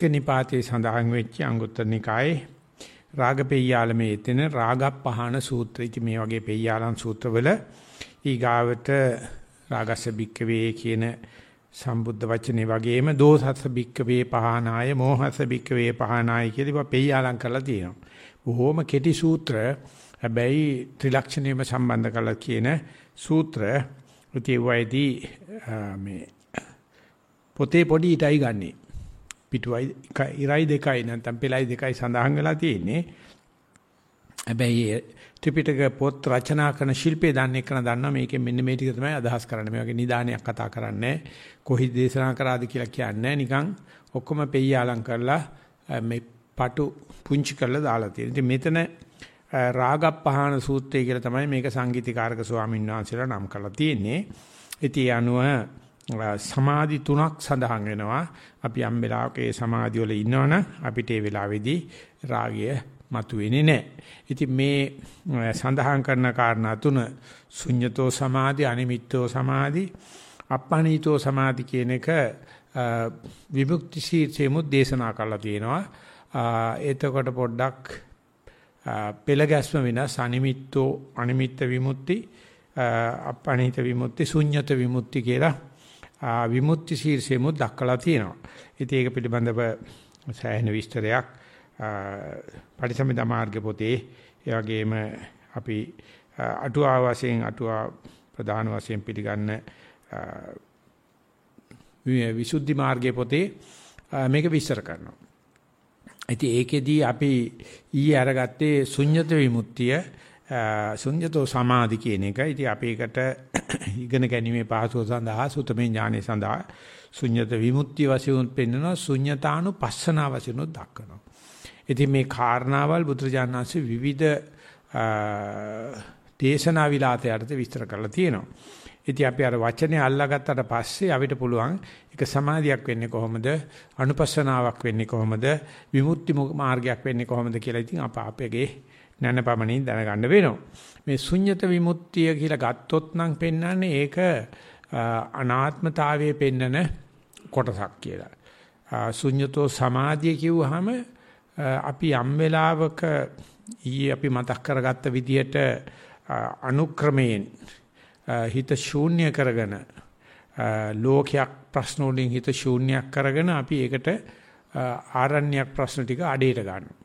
නිපාතේ සඳහන් වෙච්ච අංගුත්තර නිකායේ රාගපෙය්‍යාලමේ එතන රාගප්පහාන සූත්‍රය. ඉතින් මේ වගේ පෙය්‍යාලම් සූත්‍රවල ඊගාවට රාගස්ස බික්කවේ කියන සම්බුද්ධ වචනේ වගේම දෝසස්ස බික්කවේ පහනාය මෝහස්ස බික්කවේ පහනාය කියලා පෙය්‍යාලම් කරලා තියෙනවා. බොහොම කෙටි සූත්‍ර. හැබැයි ත්‍රිලක්ෂණයම සම්බන්ධ කරලා කියන සූත්‍ර. ඉතින් වයිදී මේ පොතේ පොඩි ඊටයි ගන්නේ. පිටුවයි ඉරයි දෙකයි නැත්නම් පෙළයි දෙකයි සඳහන් වෙලා තියෙන්නේ. හැබැයි ත්‍රිපිටක පොත් රචනා කරන ශිල්පේ දන්නේ කරන දන්නවා මේකෙන් මෙන්න මේ ටික තමයි අදහස් කරන්නේ. මේ වගේ නිදානයක් කතා කරන්නේ කොහි දේශනා කරාද කියලා කියන්නේ නිකන් ඔක්කොම පෙయ్యාලම් කරලා මේ පටු පුංචි කරලා දාලා තියෙනවා. ඉතින් මෙතන රාගප්පහාන සූත්‍රය කියලා තමයි මේක සංගීතීකාරක ස්වාමීන් වහන්සේලා නම් කරලා තියෙන්නේ. ඉතින් අනුව සමාධි තුනක් සඳහන් වෙනවා. අපි යම් වෙලාවක ඒ සමාධි වල ඉන්නවනම් අපිට ඒ වෙලාවේදී රාගය මතුවෙන්නේ නැහැ. ඉතින් මේ සඳහන් කරන කාරණා තුන ශුඤ්‍යතෝ සමාධි, අනිමිත්තෝ සමාධි, අප්පණීතෝ සමාධි කියන එක විමුක්ති ශීර්ෂෙමුත් දේශනා කරලා තියෙනවා. එතකොට පොඩ්ඩක් පෙළ ගැස්ම වෙනස් අනිමිත්තෝ අනිමිත්ත විමුක්ති අප්පණීත විමුක්ති ශුඤ්‍යත විමුක්ති කියලා විමුක්ති ශීර්ෂෙමුත් දක්වලා තියෙනවා. ඉතින් ඒක පිළිබඳව සෑහෙන විස්තරයක් පරිසම්පදා මාර්ග පොතේ ඒ වගේම අපි අටුවා වශයෙන් අටුවා ප්‍රධාන වශයෙන් පිළිගන්න විසුද්ධි මාර්ගයේ පොතේ මේක විස්තර කරනවා. ඉතින් ඒකෙදී අපි ඊයේ අරගත්තේ ශුන්්‍යත විමුක්තිය ශුන්්‍යතෝ සමාධි කියන එක. ඉතින් අපි ඒකට ඉගෙන ගැනීමේ පහසුව සඳහා සුතමේ ඥානෙ සඳහා ශුන්්‍යත විමුක්තිය වශයෙන් පෙන්වනවා ශුන්්‍යතානුපස්සනා වශයෙන් දක්වනවා. ඉතින් මේ කාරණාවල් බුදුරජාණන්සේ විවිධ දේශනා විලාතයට විස්තර කරලා තියෙනවා. ඉතින් අපි අර වචනේ අල්ලාගත්තට පස්සේ අපිට පුළුවන් ඒක සමාධියක් වෙන්නේ කොහොමද අනුපස්සනාවක් වෙන්නේ කොහොමද විමුක්ති මාර්ගයක් වෙන්නේ කොහොමද කියලා ඉතින් අප අපගේ නැනපමණින් දැනගන්න වෙනවා. මේ ශුන්්‍යත විමුක්තිය කියලා ගත්තොත් නම් පෙන්වන්නේ ඒක අනාත්මතාවයේ පෙන්නන කොටසක් කියලා. ශුන්්‍යතෝ සමාධිය කිව්වහම අපි යම් වෙලාවක ඊයේ අපි මතක් කරගත්ත විදිහට අනුක්‍රමයෙන් හිත ශූන්‍ය කරගෙන ලෝකයක් ප්‍රශ්න වලින් හිත ශූන්‍යයක් කරගෙන අපි ඒකට ආරණ්‍යයක් ප්‍රශ්න ටික අඩේට ගන්නවා.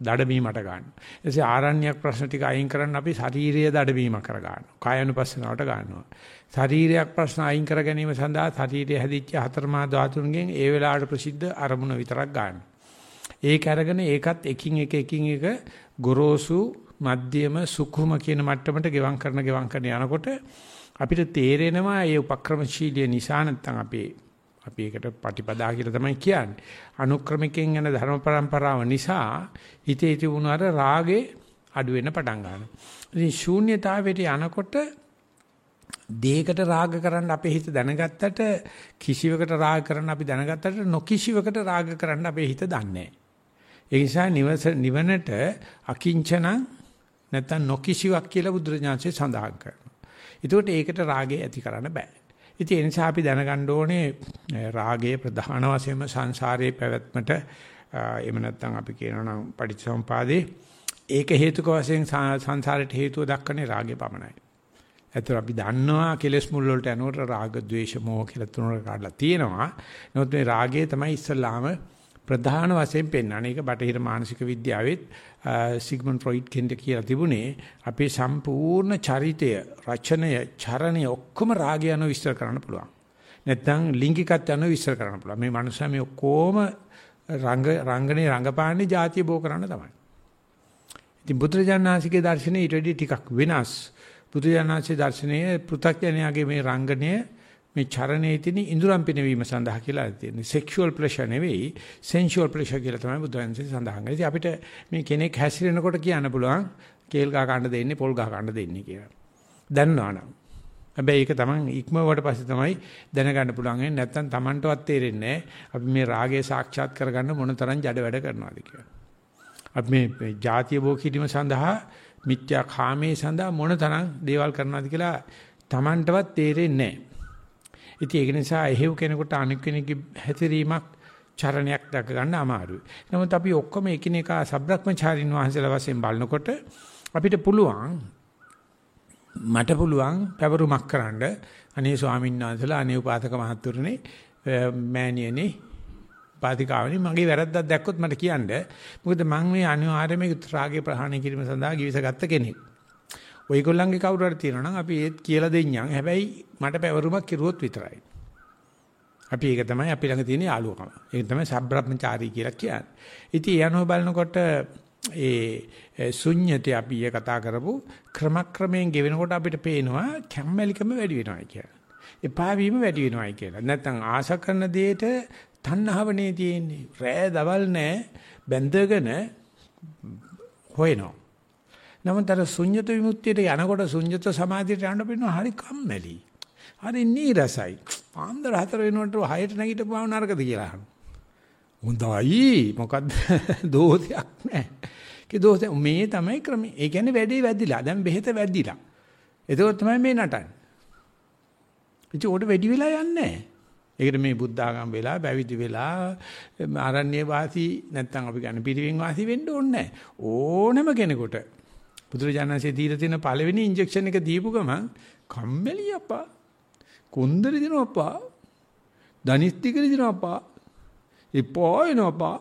දඩමීමට ගන්නවා. එසේ ආරණ්‍යයක් ප්‍රශ්න ටික අයින් කරන්න අපි ශාරීරිය දඩමීම කර ගන්නවා. කායानुපස්සනාවට ගන්නවා. ශාරීරියක් ප්‍රශ්න අයින් කර ගැනීම සඳහා ශාරීරිය හැදිච්ච හතරමා ධාතුන්ගෙන් ඒ වෙලාවට ප්‍රසිද්ධ අරමුණ විතරක් ගන්නවා. ඒක අරගෙන ඒකත් එකින් එක එකින් එක ගොරෝසු මධ්‍යම සුකුම කියන මට්ටමට ගෙවම් කරන ගෙවම් කරන යනකොට අපිට තේරෙනවා මේ උපක්‍රමශීලිය නිසා නැත්නම් අපේ අපි ඒකට පටිපදා කියලා තමයි කියන්නේ. අනුක්‍රමිකෙන් යන ධර්ම પરම්පරාව නිසා හිතේ තිබුණ අර රාගේ අඩු වෙන්න පටන් ගන්නවා. ඉතින් ශූන්‍යතාවයට යනකොට දේකට රාග කරන්න අපේ හිත දැනගත්තට කිසිවකට රාග කරන්න අපි දැනගත්තට නොකිසිවකට රාග කරන්න අපේ හිත දන්නේ නැහැ. ඒ නිසා නිවනට අකිංචන නැත්නම් නොකිසිවක් කියලා බුදුරජාණන්සේ සඳහන් කරනවා. ඒකට ඒකට රාගය ඇති කරන්න බෑ. ඉතින් ඒ නිසා අපි දැනගන්න ඕනේ රාගයේ ප්‍රධාන වශයෙන්ම සංසාරයේ පැවැත්මට එහෙම නැත්නම් අපි කියනවා නම් පටිච්චසමුපාදේ ඒක හේතුක වශයෙන් සංසාරයට හේතුව දක්වන්නේ රාගය පමණයි. ඒතර අපි දන්නවා කෙලෙස් මුල් වලට යනකොට රාග, ద్వේෂ, මෝහ කියලා තුනකට කාඩලා තියෙනවා. නමුත් මේ රාගය තමයි ඉස්සල්ලාම ප්‍රධාන වශයෙන් පෙන්වන්නේ. ඒක බටහිර මානසික විද්‍යාවෙත් සිග්මන්ඩ් ෆ්‍රොයිඩ් කෙන්ට කියලා තිබුණේ අපේ සම්පූර්ණ චරිතය, රචනය, චරණය ඔක්කොම රාගය අනුව විස්තර කරන්න පුළුවන්. නැත්නම් ලිංගිකත්වය අනුව විස්තර කරන්න පුළුවන්. මේ මනුස්සයා මේ ඔක්කොම රංග රංගනේ රංගපාන්නේ ಜಾතිය බෝ කරන්න තමයි. ඉතින් බුදුරජාණන්සේගේ දර්ශනේ ඊට වඩා ටිකක් වෙනස්. බුදුරජාණන්සේ දර්ශනයේ පෘථග්ජනයාගේ මේ රංගනය මේ චරණයේ තියෙන ඉඳුරම් පිනවීම සඳහා කියලා තියෙනවා. sexual pleasure නෙවෙයි sensual pleasure කියලා තමයි බුදුන්සේ සඳහන් කරන්නේ. ඉතින් අපිට මේ කෙනෙක් හැසිරෙනකොට කියන්න පුළුවන් කේල් ගහ ගන්න දෙන්නේ පොල් ගහ ගන්න දෙන්නේ කියලා. දන්නවනම්. හැබැයි ඒක තමයි ඉක්මවට පස්සේ තමයි දැනගන්න පුළුවන්. නැත්තම් Tamanටවත් තේරෙන්නේ අපි මේ රාගය සාක්ෂාත් කරගන්න මොන තරම් ජඩ වැඩ කරනවද කියලා. අපි මේ ಜಾතිය බෝ කිරීම සඳහා මිත්‍යා කාමයේ සඳහා මොන තරම් දේවල් කරනවද කියලා Tamanටවත් තේරෙන්නේ නැහැ. ඉතින් ඒක නිසා එහෙව් කෙනෙකුට අනික් කෙනෙක්ගේ හැසිරීමක් චරණයක් දක ගන්න අමාරුයි. නමුත් අපි ඔක්කොම එකිනෙකා සබ්‍රක්‍මචාරින් වහන්සේලා වශයෙන් බලනකොට අපිට පුළුවන් මට පුළුවන් පැවරුමක් කරන්න අනේ ස්වාමීන් වහන්සේලා අනේ උපාසක මහත්තුරුනේ මෑණියනේ පාතිකාවනි මගේ වැරද්දක් දැක්කොත් මට කියන්න. මොකද මම මේ අනිවාර්යයෙන්ම රාගේ ප්‍රහාණය කිරීම සඳහා givisගත්ත කෙනෙක්. ඔයගොල්ලන්ගේ කවුරු හරි තියෙනවා නම් අපි ඒත් කියලා දෙන්නම්. හැබැයි මට පැවරුමක් කිරුවොත් විතරයි. අපි ඒක තමයි අපි ළඟ තියෙන යාළුවකම. ඒක තමයි සබ්‍රහ්මචාරී කියලා කියන්නේ. ඉතින් යනෝ බලනකොට ඒ ශුන්්‍යතේ අපි ඊය කතා කරපු ක්‍රමක්‍රමයෙන් ගෙවෙනකොට අපිට පේනවා කැම්මැලිකම වැඩි වෙනවා කියලා. එපා වීම වැඩි වෙනවායි කියලා. නැත්නම් ආශ කරන දෙයට තණ්හාවනේ තියෙන්නේ. රෑ දවල් නැහැ බැඳගෙන හොයනවා. නමුත් අර ශුන්්‍යත විමුක්තියට යනකොට ශුන්්‍යත සමාධියට යන්න බිනවා හරි කම්මැලි. හරි නීරසයි. පාන්දර හතර වෙනකොට හයට නැගිටපුවාම නරකද කියලා අහනවා. හොඳයි මොකද්ද දෝෂයක් නැහැ. කී දෝෂය මේ තමයි ක්‍රමය. ඒ කියන්නේ වැඩේ වැදිලා. දැන් බෙහෙත වැදිලා. ඒක තමයි මේ නටන්නේ. ඉතින් උඩ වැඩි වෙලා යන්නේ නැහැ. ඒකට මේ බුද්ධ ආගම් වෙලා පැවිදි වෙලා ආරණ්‍ය වාසී නැත්නම් අපි ගන්න පිරිවෙන් වාසී වෙන්න ඕනේ ඕනම කෙනෙකුට බුදුරජාණන්සේ දීලා තියෙන පළවෙනි ඉන්ජෙක්ෂන් එක දීපු ගමන් කම්මැලි අප්පා. කුන්දරි දිනවප්පා දනිස්තිකරි දිනවප්පා ඉපෝයනප්පා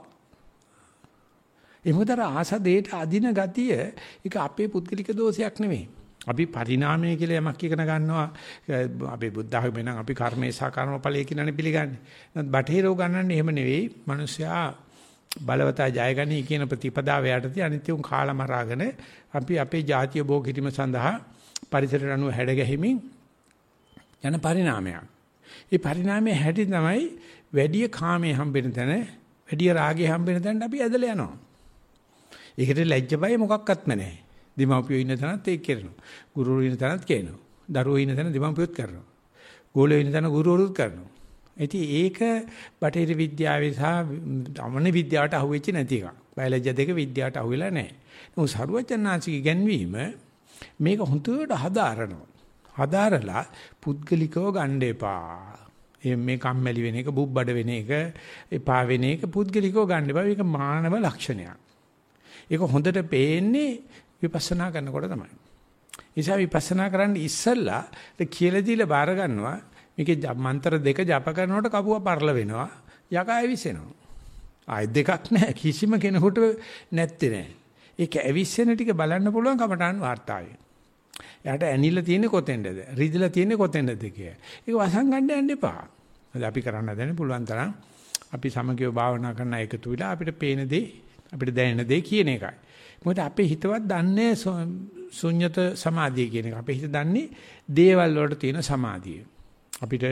එමුදර ආස දෙයට අදින ගතිය ඒක අපේ පුද්ගලික දෝෂයක් නෙමෙයි. අපි පරිණාමය කියලා යමක් ඉගෙන ගන්නවා. අපේ බුද්ධ ධර්මේ නම් අපි කර්මේ සහ කර්මඵලයේ කියලානේ පිළිගන්නේ. නමුත් බටහිරව ගන්නන්නේ එහෙම නෙවෙයි. මිනිස්සයා බලවතා ජයගනී කියන ප්‍රතිපදාව යටතේ අනිත්‍යුන් කාලමරාගෙන අපි අපේ ජාතිය භෝග කිරීම සඳහා පරිසරයට අනුව හැඩ ගැහිමින් යන පරිණාමයක්. මේ පරිණාමයේ හැටි තමයි වැඩි කාමයේ හම්බෙන තැන, වැඩි රාගයේ හම්බෙන තැනට අපි ඇදලා යනවා. ඒකට ලැජ්ජ බය මොකක්වත්ම නැහැ. දෙමාපියෝ ඉන්න තැනත් ඒක කරනවා. ගුරුවරු ඉන්න තැනත් කියනවා. දරුවෝ ඉන්න තැන දෙමාපියොත් කරනවා. ගෝලයෝ ඉන්න තැන ගුරුවරුත් කරනවා. ඉතින් ඒක බටහිර විද්‍යාවේ සහ අමන විද්‍යාවට අහුවෙච්ච නැති එකක්. බයලජ්‍ය දෙක විද්‍යාවට අහුවෙලා නැහැ. නමුත් සරුවචනාංශික ගැන්වීම මේක හොඳට හදාරනවා. හදාරලා පුද්ගලිකව ගන්න එපා. මේ කම්මැලි වෙන එක, බුබ්බඩ වෙන එක, එපා වෙන එක පුද්ගලිකව ගන්න එපා. මේක මානව ලක්ෂණයක්. ඒක හොඳට පේන්නේ විපස්සනා කරනකොට තමයි. නිසා විපස්සනා කරන්න ඉස්සෙල්ලා කියලා දීලා බාර ගන්නවා මේකේ මන්ත්‍ර දෙක ජප කරනකොට කපුව පරල වෙනවා යකා ඇවිස්සෙනවා. ආයෙ දෙකක් නැහැ කිසිම කෙනෙකුට නැත්තේ නෑ. ඒක ඇවිස්සෙන ටික බලන්න පුළුවන් කමටහන් වාර්තාවේ. එයාට ඇනිලා තියෙන්නේ කොතෙන්ද? රිදිලා තියෙන්නේ කොතෙන්ද කිය. ඒක වසන් ගන්න යන්න එපා. අපි කරන්න දැන පුළුවන් තරම් අපි සමගියව භාවනා කරන එකතු වෙලා අපිට පේන දේ අපිට දැනෙන දේ කියන එකයි. මොකද අපේ හිතවත් දන්නේ ශුන්්‍යත සමාධිය කියන එක. අපේ හිත දන්නේ දේවල් වලට තියෙන සමාධිය. අපිට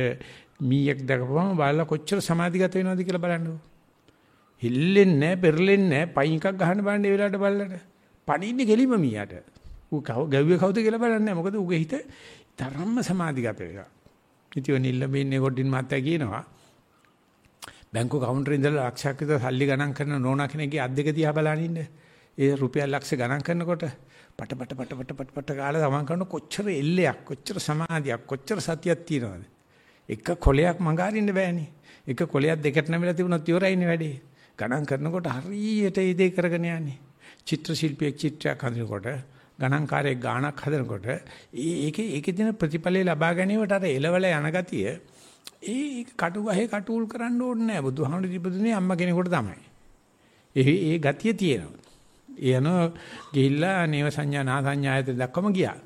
මීයක් දැකපුවම බලලා කොච්චර සමාධිගත වෙනවද කියලා බලන්නකෝ. හිල්ලෙන්නේ නැහැ, පෙරලෙන්නේ නැහැ, පයින් එකක් ගහන්න බලන්නේ ඒ වෙලාවට බලලට. පණින්නේ ගෙලිම මීයට. ඌ ගැව්වේ කවුද කියලා බලන්නේ නැහැ. මොකද ඌගේ හිත තරම්ම සමාධිගත වෙලා. ඉතින් නිල්ලඹින්නේ කොටින් මාත්‍යා කියනවා. බැංකු කවුන්ටරේ ඉඳලා ලක්ෂයක් විතර සල්ලි ගණන් කරන නෝනා කෙනෙක්ගේ අත් දෙක දිහා බලන ඉන්නේ. ඒ රුපියල් ලක්ෂ ගණන් කරනකොට පට පට පට පට පට පට කාලා තමන් කරන කොච්චර එල්ලයක් කොච්චර සමාධියක් කොච්චර සතියක් තියෙනවද එක කොලයක් මඟහරින්න බෑනේ. එක කොලයක් දෙකට නැමිලා තිබුණොත් ඉවරයිනේ වැඩේ. ගණන් කරනකොට හරියට ඒ දේ කරගෙන යන්නේ. චිත්‍ර ශිල්පියෙක් චිත්‍රයක් හදනකොට ගණන්කාරයෙක් ගාණක් හදනකොට ඒ ඒකේ ඒකේ දෙන ප්‍රතිඵලය ලබා ගැනීමට අර එලවල යන ගතිය ඒ කටු ගහේ කටුල් කරන්න ඕනේ නැහැ බුදුහාමුදුරු දීපදුනේ අම්මා කෙනෙකුට තමයි. ඒ ඒ ගතිය තියෙනවා. එන ගිහිල්ලා නේව සංඥා නා සංඥායත දක්වම ගියා.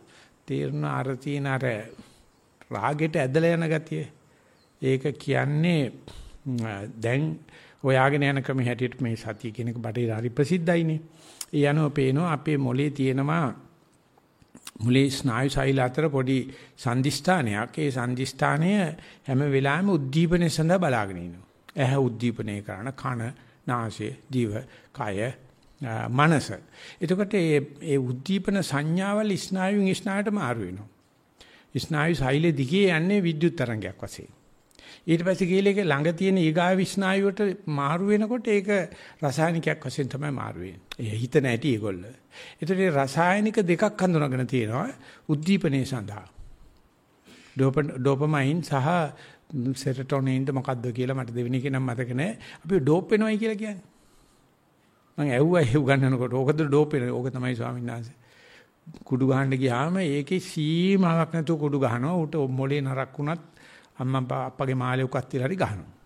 තේරුණ අර තියෙන අර රාගෙට ඇදලා යන ගතිය. ඒක කියන්නේ දැන් හොයාගෙන යන ක්‍රම හැටියට මේ සතිය කියන එක බටේ හරි ප්‍රසිද්ධයිනේ. ඒ අනුව පේනවා අපේ මොලේ තියෙනවා මුලේ ස්නායු සෛල අතර පොඩි සංදිස්ථානයක්. ඒ සංදිස්ථානය හැම වෙලාවෙම උද්දීපනයේ සඳහා බලාගෙන ඉන්නවා. ඇහැ උද්දීපනය කරන කන, නාසය, දිව, කය, මනස. එතකොට මේ ඒ උද්දීපන සංඥාවල් ස්නායුන් ස්නායට මාරු වෙනවා. ස්නායු සෛලේ දිගේ යන්නේ විද්‍යුත් තරංගයක් වශයෙන්. ඊට පස්සේ කීලේක ළඟ තියෙන ඊගා විස්නායුවට මාරු වෙනකොට ඒක රසායනිකයක් වශයෙන් තමයි මාරු වෙන්නේ. ඒ හිත නැටි ඒගොල්ල. ඒතකොට රසායනික දෙකක් හඳුනාගෙන තියෙනවා උද්දීපනයේ සඳහා. ඩෝපමයින් සහ සෙරටොනින්ද මොකද්ද කියලා මට දෙවෙනි එක නම් මතක නැහැ. අපි ඩෝප් වෙනවයි කියලා කියන්නේ. මම ඇහුවා ඒ උගන්නනකොට ඕකද ඩෝප් වෙන. ඕක තමයි ස්වාමීන් වහන්සේ. කුඩු ගහන්න ගියාම ඒකේ සීමාවක් නැතුව කුඩු ගහනවා. උට මොලේ නරක් වුණත් අම්මා අප්පගේ මාළේ උකක් තියලා හරි ගහනවා.